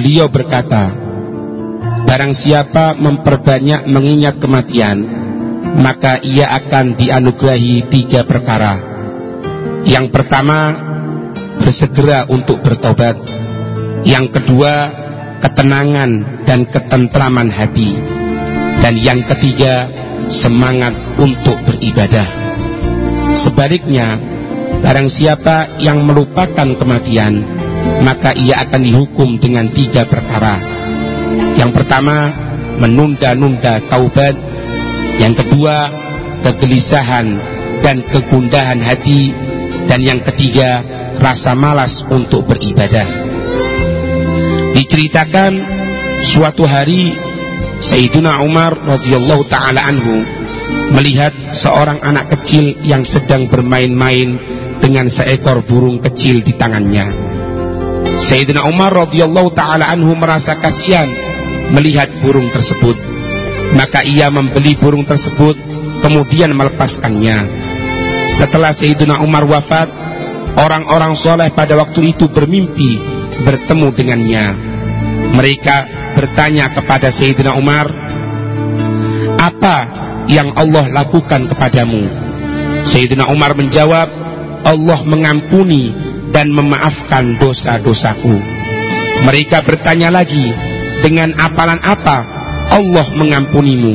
Beliau berkata, Barang siapa memperbanyak mengingat kematian, maka ia akan dianugerahi tiga perkara. Yang pertama, bersegera untuk bertobat. Yang kedua, ketenangan dan ketentraman hati. Dan yang ketiga, semangat untuk beribadah. Sebaliknya, barang siapa yang melupakan kematian, maka ia akan dihukum dengan tiga perkara. Yang pertama, menunda-nunda taubat. Yang kedua, kegelisahan dan kegundahan hati. Dan yang ketiga, rasa malas untuk beribadah. Diceritakan suatu hari Sayyidina Umar radhiyallahu taala anhu melihat seorang anak kecil yang sedang bermain-main dengan seekor burung kecil di tangannya. Sayyidina Umar radhiyallahu taala anhu merasa kasihan melihat burung tersebut. Maka ia membeli burung tersebut kemudian melepaskannya. Setelah Sayyidina Umar wafat, orang-orang soleh pada waktu itu bermimpi bertemu dengannya. Mereka bertanya kepada Sayyidina Umar, apa yang Allah lakukan kepadamu? Sayyidina Umar menjawab, Allah mengampuni dan memaafkan dosa-dosaku. Mereka bertanya lagi, dengan apalan apa Allah mengampunimu?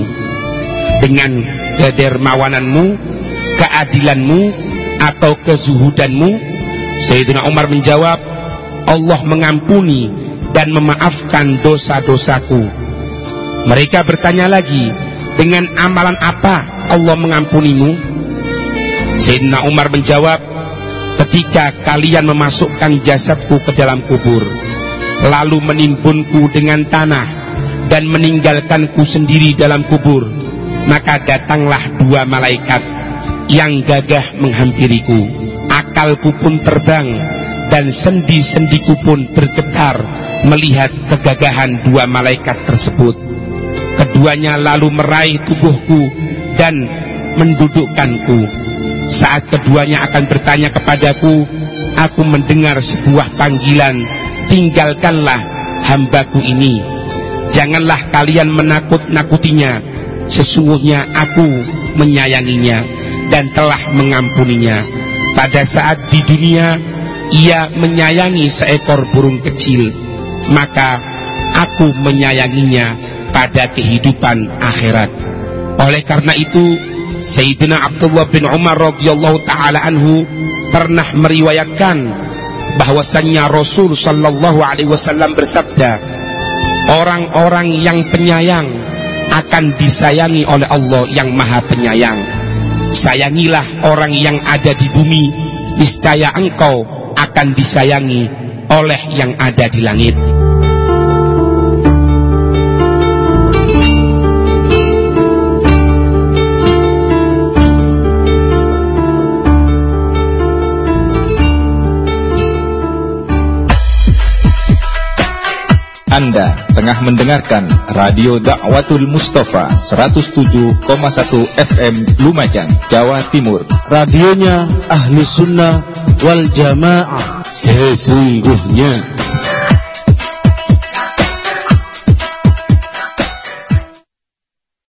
Dengan kedermawananmu, keadilanmu, atau kezuhudanmu? Sayyidina Umar menjawab, Allah mengampuni dan memaafkan dosa-dosaku. Mereka bertanya lagi, dengan amalan apa Allah mengampunimu? Sayyidina Umar menjawab, ketika kalian memasukkan jasadku ke dalam kubur, lalu menimbunku dengan tanah dan meninggalkanku sendiri dalam kubur, maka datanglah dua malaikat yang gagah menghampiriku. Akalku pun terbang dan sendi-sendiku pun bergetar melihat kegagahan dua malaikat tersebut. Keduanya lalu meraih tubuhku dan mendudukkanku. Saat keduanya akan bertanya kepadaku, aku mendengar sebuah panggilan, tinggalkanlah hambaku ini. Janganlah kalian menakut-nakutinya. Sesungguhnya aku menyayanginya dan telah mengampuninya. Pada saat di dunia, ia menyayangi seekor burung kecil maka aku menyayanginya pada kehidupan akhirat. Oleh karena itu, Sayyidina Abdullah bin Umar radhiyallahu taala anhu pernah meriwayatkan bahwasannya Rasul sallallahu alaihi wasallam bersabda, orang-orang yang penyayang akan disayangi oleh Allah yang Maha Penyayang. Sayangilah orang yang ada di bumi, niscaya engkau akan disayangi oleh yang ada di langit. Anda tengah mendengarkan Radio Dakwatul Mustafa 107,1 FM Lumajang, Jawa Timur. Radionya Ahli Sunnah wal Jamaah. Sesungguhnya